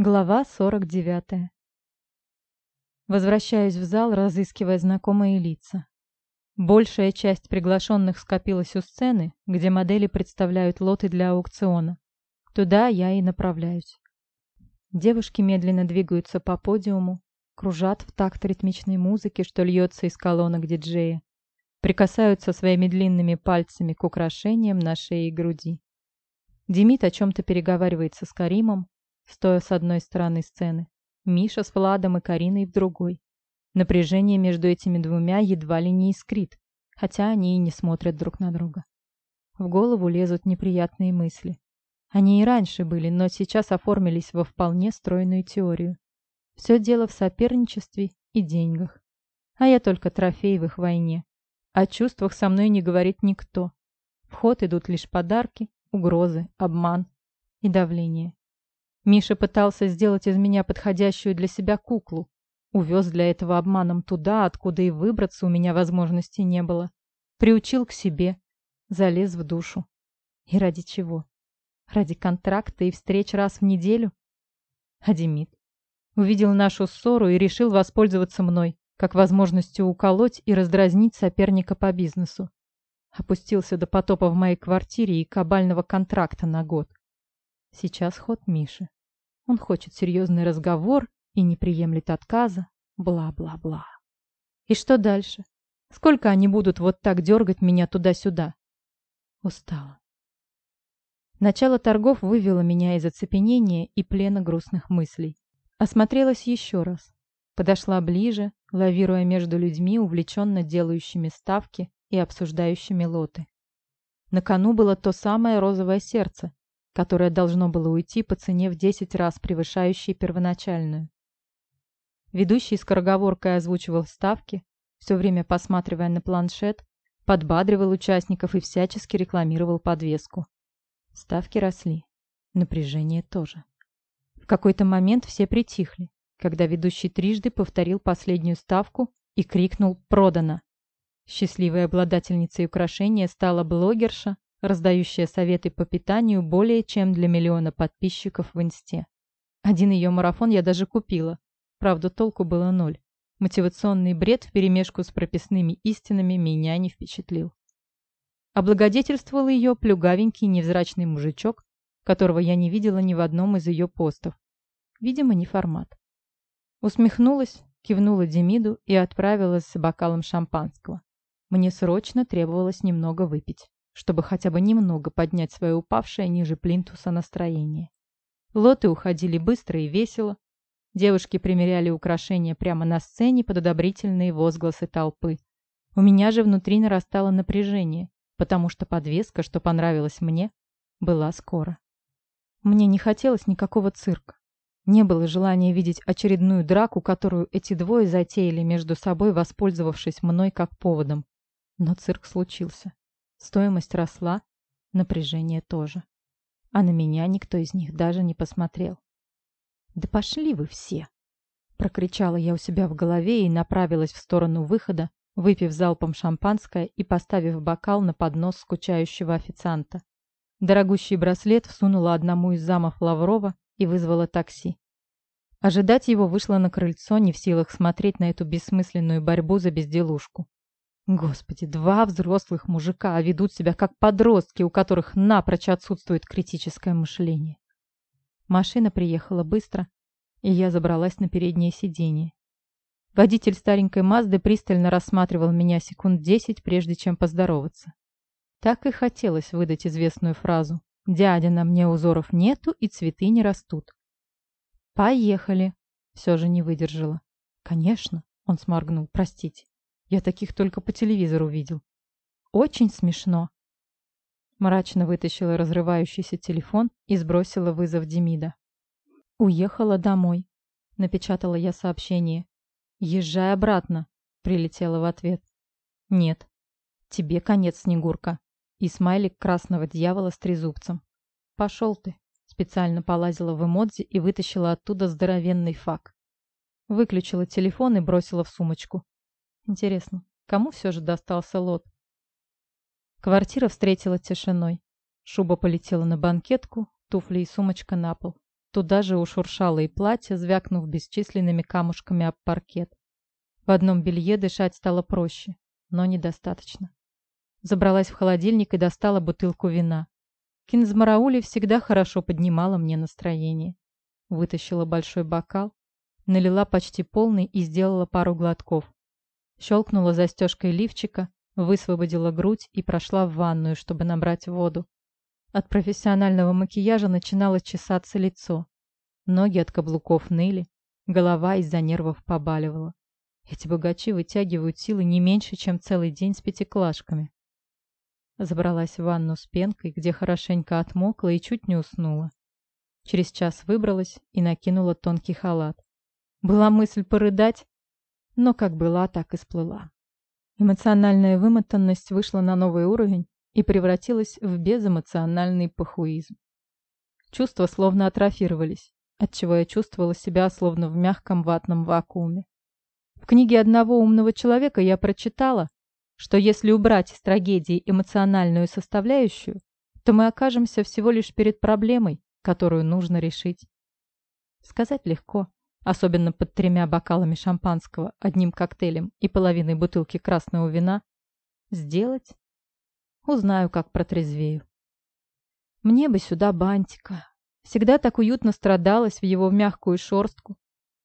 Глава 49. Возвращаюсь в зал, разыскивая знакомые лица. Большая часть приглашенных скопилась у сцены, где модели представляют лоты для аукциона. Туда я и направляюсь. Девушки медленно двигаются по подиуму, кружат в такт ритмичной музыки, что льется из колонок диджея, прикасаются своими длинными пальцами к украшениям на шее и груди. Демид о чем-то переговаривается с Каримом, стоя с одной стороны сцены, Миша с Владом и Кариной в другой. Напряжение между этими двумя едва ли не искрит, хотя они и не смотрят друг на друга. В голову лезут неприятные мысли. Они и раньше были, но сейчас оформились во вполне стройную теорию. Все дело в соперничестве и деньгах. А я только трофей в их войне. О чувствах со мной не говорит никто. В ход идут лишь подарки, угрозы, обман и давление. Миша пытался сделать из меня подходящую для себя куклу. Увез для этого обманом туда, откуда и выбраться у меня возможности не было. Приучил к себе, залез в душу. И ради чего? Ради контракта и встреч раз в неделю? А? Увидел нашу ссору и решил воспользоваться мной, как возможностью уколоть и раздразнить соперника по бизнесу. Опустился до потопа в моей квартире и кабального контракта на год. Сейчас ход Миши. Он хочет серьезный разговор и не приемлет отказа. Бла-бла-бла. И что дальше? Сколько они будут вот так дергать меня туда-сюда? Устала. Начало торгов вывело меня из оцепенения и плена грустных мыслей. Осмотрелась еще раз. Подошла ближе, лавируя между людьми, увлеченно делающими ставки и обсуждающими лоты. На кону было то самое розовое сердце, которое должно было уйти по цене в 10 раз превышающей первоначальную. Ведущий скороговоркой озвучивал ставки, все время посматривая на планшет, подбадривал участников и всячески рекламировал подвеску. Ставки росли. Напряжение тоже. В какой-то момент все притихли, когда ведущий трижды повторил последнюю ставку и крикнул «Продано!». Счастливой обладательницей украшения стала блогерша, раздающая советы по питанию более чем для миллиона подписчиков в инсте. Один ее марафон я даже купила. Правда, толку было ноль. Мотивационный бред вперемешку с прописными истинами меня не впечатлил. Облагодетельствовал ее плюгавенький невзрачный мужичок, которого я не видела ни в одном из ее постов. Видимо, не формат. Усмехнулась, кивнула Демиду и отправилась с бокалом шампанского. Мне срочно требовалось немного выпить чтобы хотя бы немного поднять свое упавшее ниже плинтуса настроение. Лоты уходили быстро и весело. Девушки примеряли украшения прямо на сцене под одобрительные возгласы толпы. У меня же внутри нарастало напряжение, потому что подвеска, что понравилась мне, была скоро. Мне не хотелось никакого цирка. Не было желания видеть очередную драку, которую эти двое затеяли между собой, воспользовавшись мной как поводом. Но цирк случился. Стоимость росла, напряжение тоже. А на меня никто из них даже не посмотрел. «Да пошли вы все!» Прокричала я у себя в голове и направилась в сторону выхода, выпив залпом шампанское и поставив бокал на поднос скучающего официанта. Дорогущий браслет всунула одному из замов Лаврова и вызвала такси. Ожидать его вышла на крыльцо, не в силах смотреть на эту бессмысленную борьбу за безделушку. Господи, два взрослых мужика а ведут себя как подростки, у которых напрочь отсутствует критическое мышление. Машина приехала быстро, и я забралась на переднее сиденье. Водитель старенькой Мазды пристально рассматривал меня секунд десять, прежде чем поздороваться. Так и хотелось выдать известную фразу «Дядя, на мне узоров нету и цветы не растут». «Поехали!» Все же не выдержала. «Конечно!» — он сморгнул. «Простите». Я таких только по телевизору видел. Очень смешно. Мрачно вытащила разрывающийся телефон и сбросила вызов Демида. «Уехала домой», — напечатала я сообщение. «Езжай обратно», — прилетела в ответ. «Нет. Тебе конец, Снегурка». И смайлик красного дьявола с трезубцем. «Пошел ты», — специально полазила в эмодзи и вытащила оттуда здоровенный фак. Выключила телефон и бросила в сумочку. Интересно, кому все же достался лот? Квартира встретила тишиной. Шуба полетела на банкетку, туфли и сумочка на пол. Туда же ушуршало и платье, звякнув бесчисленными камушками об паркет. В одном белье дышать стало проще, но недостаточно. Забралась в холодильник и достала бутылку вина. Кинзмараули всегда хорошо поднимала мне настроение. Вытащила большой бокал, налила почти полный и сделала пару глотков. Щелкнула застежкой лифчика, высвободила грудь и прошла в ванную, чтобы набрать воду. От профессионального макияжа начинало чесаться лицо. Ноги от каблуков ныли, голова из-за нервов побаливала. Эти богачи вытягивают силы не меньше, чем целый день с пятиклашками. Забралась в ванну с пенкой, где хорошенько отмокла и чуть не уснула. Через час выбралась и накинула тонкий халат. Была мысль порыдать, но как была, так и сплыла. Эмоциональная вымотанность вышла на новый уровень, и превратилась в безэмоциональный похуизм. Чувства словно атрофировались, отчего я чувствовала себя словно в мягком ватном вакууме. В книге одного умного человека я прочитала, что если убрать из трагедии эмоциональную составляющую, то мы окажемся всего лишь перед проблемой, которую нужно решить. Сказать легко, особенно под тремя бокалами шампанского, одним коктейлем и половиной бутылки красного вина. Сделать Узнаю, как протрезвею. Мне бы сюда бантика. Всегда так уютно страдалась в его мягкую шорстку.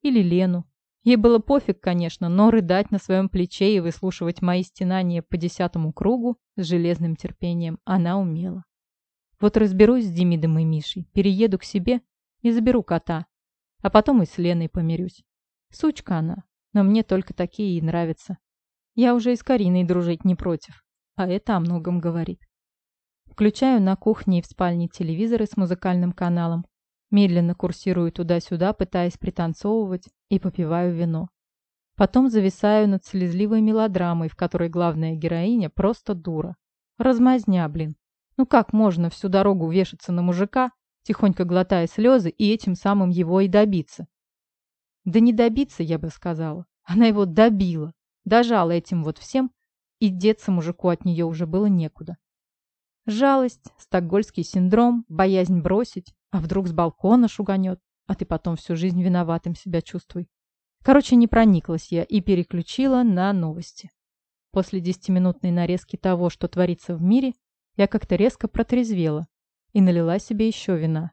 Или Лену. Ей было пофиг, конечно, но рыдать на своем плече и выслушивать мои стенания по десятому кругу с железным терпением она умела. Вот разберусь с Демидом и Мишей, перееду к себе и заберу кота. А потом и с Леной помирюсь. Сучка она, но мне только такие и нравятся. Я уже и с Кариной дружить не против а это о многом говорит. Включаю на кухне и в спальне телевизоры с музыкальным каналом, медленно курсирую туда-сюда, пытаясь пританцовывать, и попиваю вино. Потом зависаю над слезливой мелодрамой, в которой главная героиня просто дура. Размазня, блин. Ну как можно всю дорогу вешаться на мужика, тихонько глотая слезы, и этим самым его и добиться? Да не добиться, я бы сказала. Она его добила. Дожала этим вот всем, и деться мужику от нее уже было некуда. Жалость, стокгольский синдром, боязнь бросить, а вдруг с балкона шуганет, а ты потом всю жизнь виноватым себя чувствуй. Короче, не прониклась я и переключила на новости. После десятиминутной нарезки того, что творится в мире, я как-то резко протрезвела и налила себе еще вина.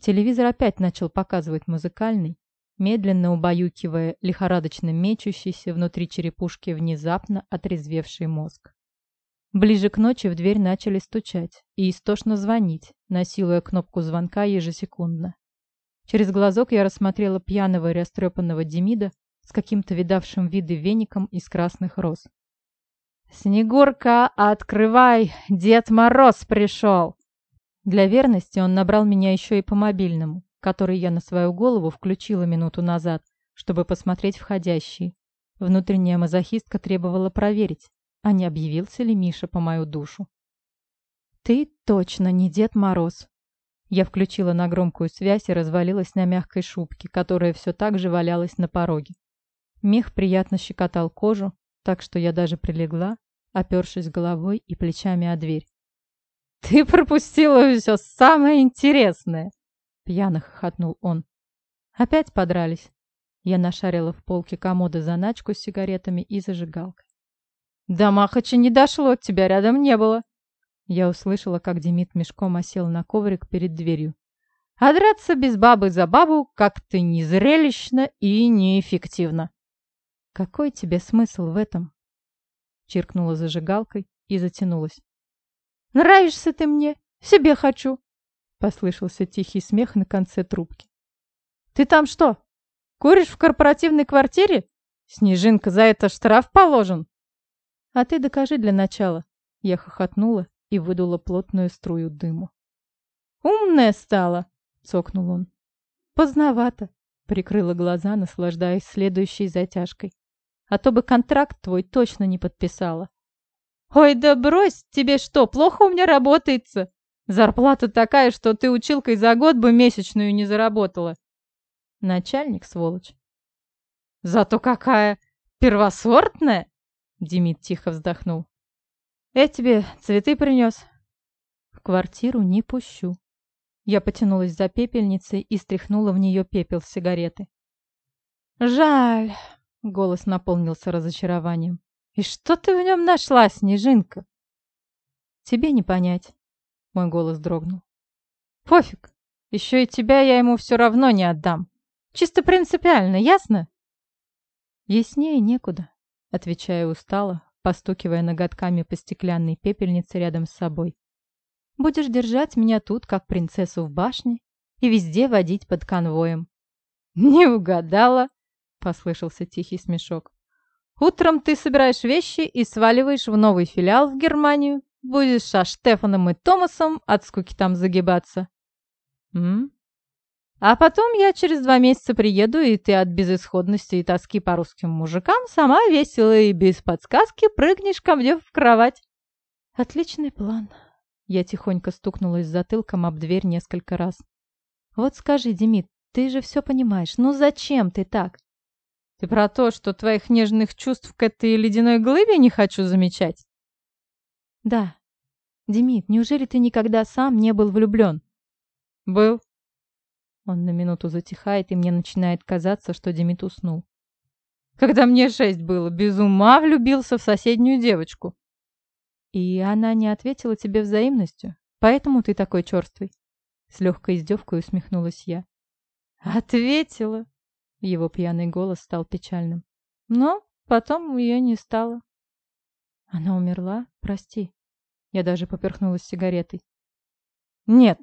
Телевизор опять начал показывать музыкальный, медленно убаюкивая лихорадочно мечущийся внутри черепушки внезапно отрезвевший мозг. Ближе к ночи в дверь начали стучать и истошно звонить, насилуя кнопку звонка ежесекундно. Через глазок я рассмотрела пьяного и растрепанного Демида с каким-то видавшим виды веником из красных роз. «Снегурка, открывай! Дед Мороз пришел!» Для верности он набрал меня еще и по мобильному который я на свою голову включила минуту назад, чтобы посмотреть входящие. Внутренняя мазохистка требовала проверить, а не объявился ли Миша по мою душу. «Ты точно не Дед Мороз!» Я включила на громкую связь и развалилась на мягкой шубке, которая все так же валялась на пороге. Мех приятно щекотал кожу, так что я даже прилегла, опершись головой и плечами о дверь. «Ты пропустила все самое интересное!» Пьяно хохотнул он. Опять подрались. Я нашарила в полке комода заначку с сигаретами и зажигалкой. «До Махача не дошло, тебя рядом не было!» Я услышала, как Демид мешком осел на коврик перед дверью. «А драться без бабы за бабу как-то незрелищно и неэффективно!» «Какой тебе смысл в этом?» Чиркнула зажигалкой и затянулась. «Нравишься ты мне, себе хочу!» Послышался тихий смех на конце трубки. «Ты там что, куришь в корпоративной квартире? Снежинка, за это штраф положен!» «А ты докажи для начала!» Я хохотнула и выдула плотную струю дыму. «Умная стала!» — цокнул он. «Поздновато!» — прикрыла глаза, наслаждаясь следующей затяжкой. «А то бы контракт твой точно не подписала!» «Ой, да брось! Тебе что, плохо у меня работается?» Зарплата такая, что ты училкой за год бы месячную не заработала. Начальник, сволочь. Зато какая первосортная! Демид тихо вздохнул. Я тебе цветы принес. В квартиру не пущу. Я потянулась за пепельницей и стряхнула в нее пепел с сигареты. «Жаль!» — голос наполнился разочарованием. «И что ты в нем нашла, Снежинка?» «Тебе не понять», — мой голос дрогнул. «Пофиг, еще и тебя я ему все равно не отдам. Чисто принципиально, ясно?» «Яснее некуда», — отвечаю устало, постукивая ноготками по стеклянной пепельнице рядом с собой. «Будешь держать меня тут, как принцессу в башне, и везде водить под конвоем». «Не угадала!» — послышался тихий смешок. «Утром ты собираешь вещи и сваливаешь в новый филиал в Германию. Будешь со Штефаном и Томасом от скуки там загибаться». «М? А потом я через два месяца приеду, и ты от безысходности и тоски по русским мужикам сама весело и без подсказки прыгнешь ко мне в кровать. Отличный план. Я тихонько стукнулась затылком об дверь несколько раз. Вот скажи, Демид, ты же все понимаешь. Ну зачем ты так? Ты про то, что твоих нежных чувств к этой ледяной глыбе не хочу замечать? Да. Демид, неужели ты никогда сам не был влюблен? Был. Он на минуту затихает, и мне начинает казаться, что Демид уснул. Когда мне шесть было, без ума влюбился в соседнюю девочку. И она не ответила тебе взаимностью, поэтому ты такой черствый. С легкой издевкой усмехнулась я. Ответила. Его пьяный голос стал печальным. Но потом ее не стало. Она умерла? Прости. Я даже поперхнулась сигаретой. Нет,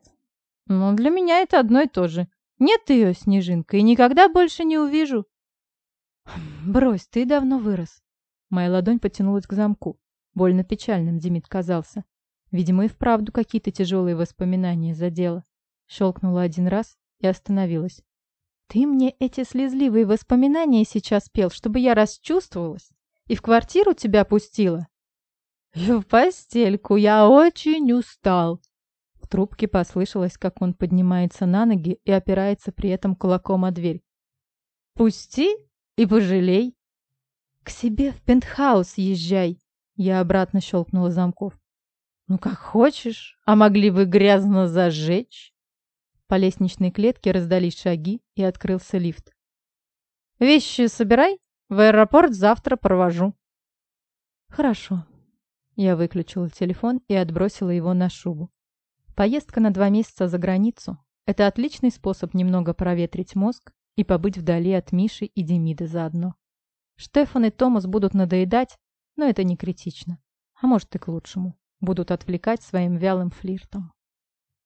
но для меня это одно и то же. Нет ее, Снежинка, и никогда больше не увижу. Брось, ты давно вырос. Моя ладонь потянулась к замку. Больно печальным Демид казался. Видимо, и вправду какие-то тяжелые воспоминания задела. Щелкнула один раз и остановилась. Ты мне эти слезливые воспоминания сейчас пел, чтобы я расчувствовалась и в квартиру тебя пустила? В постельку я очень устал, трубке послышалось, как он поднимается на ноги и опирается при этом кулаком о дверь. «Пусти и пожалей!» «К себе в пентхаус езжай!» Я обратно щелкнула замков. «Ну, как хочешь, а могли бы грязно зажечь!» По лестничной клетке раздались шаги, и открылся лифт. «Вещи собирай, в аэропорт завтра провожу». «Хорошо». Я выключила телефон и отбросила его на шубу. Поездка на два месяца за границу – это отличный способ немного проветрить мозг и побыть вдали от Миши и Демида заодно. Штефан и Томас будут надоедать, но это не критично. А может и к лучшему. Будут отвлекать своим вялым флиртом.